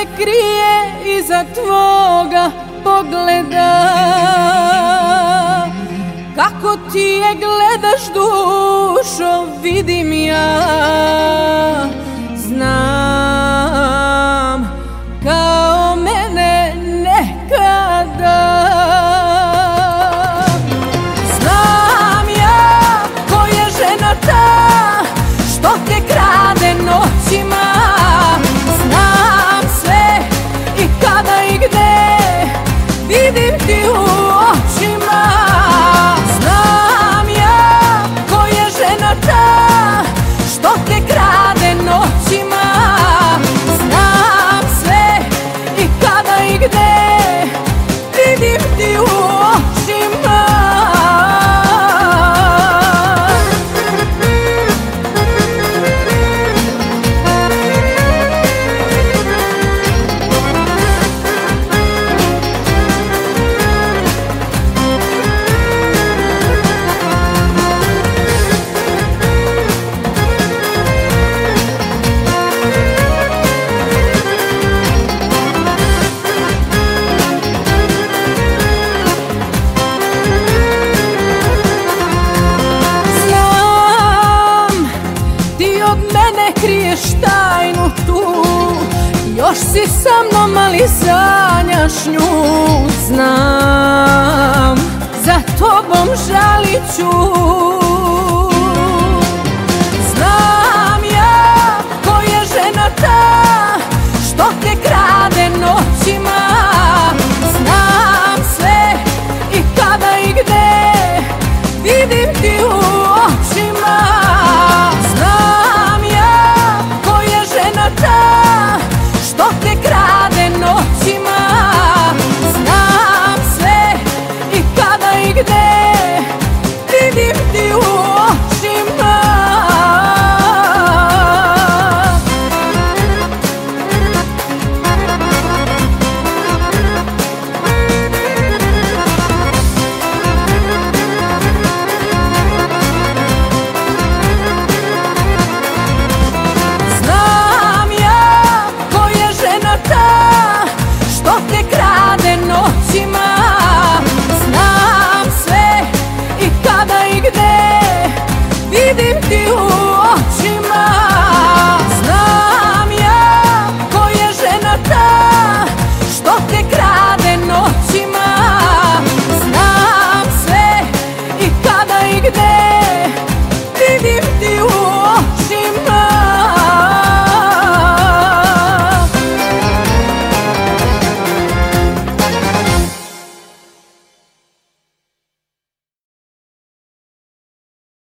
se krije iza tvoga pogleda. Kako ti je gledaš dušo vidim ja. Još si sa mnom, ali sanjaš nju, znam. Za tobom žali your time.